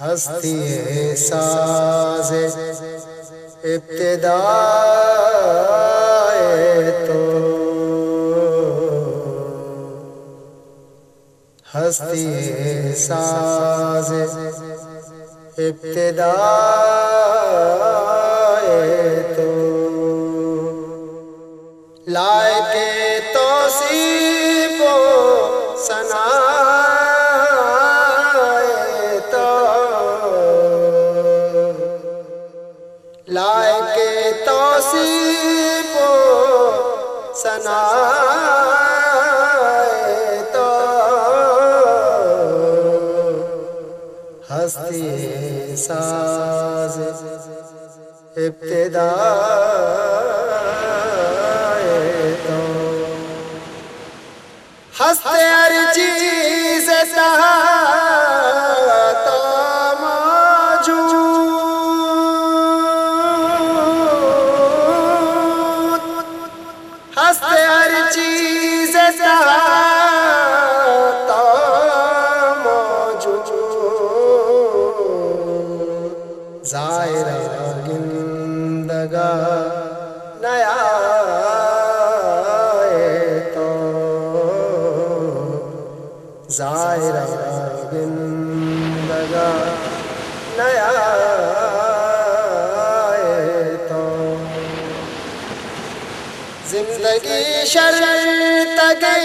हस्ती साज इब्तदा तो। हस्ती साज इब्तदा लाए लाए के तोसीबो सना तो। हंसते हर जायरा गिंदगा नया तो। जायरा गिंदगा नया तो। ज़िंदगी शर्त गए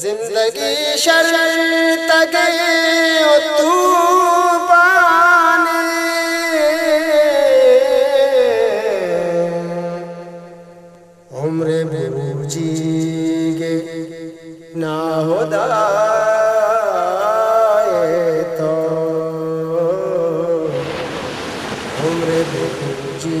जिंदगी शर्त गए तू पानी उम्र बूझी गे ना होदा तो उम्र बूझी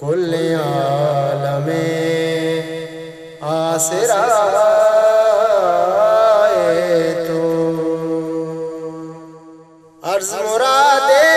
कुल में आसरा तो। अर्ज़ मुरादे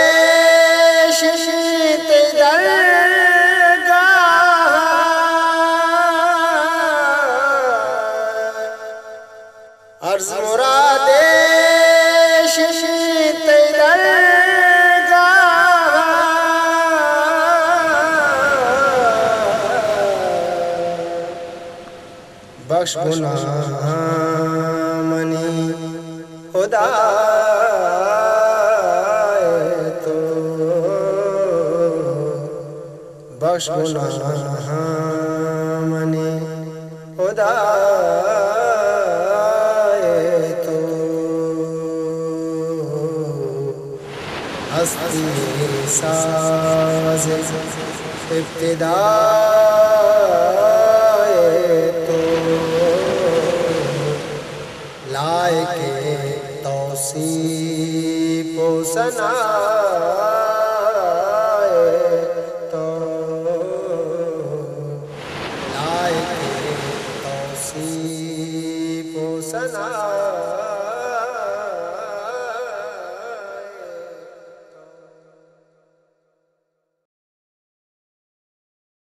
बख्श गुनाह मनी खुदा तो। बख्श गुनाह मनी खुदा तो। हस्ती साज इब्तदा। लाए के तौसीब सना